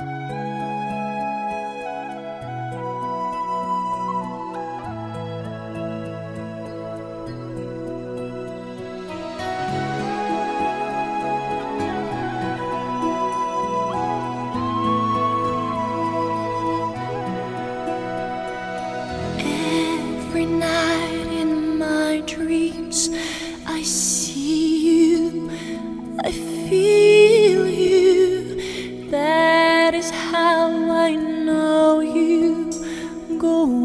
you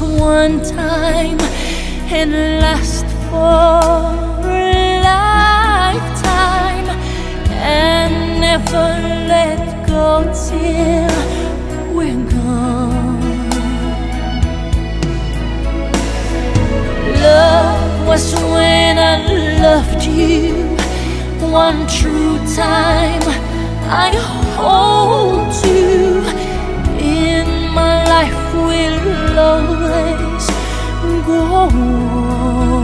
one time and last for a lifetime and never let go till we're gone. Love was when I loved you one true time. I hold you in my life will always 过我。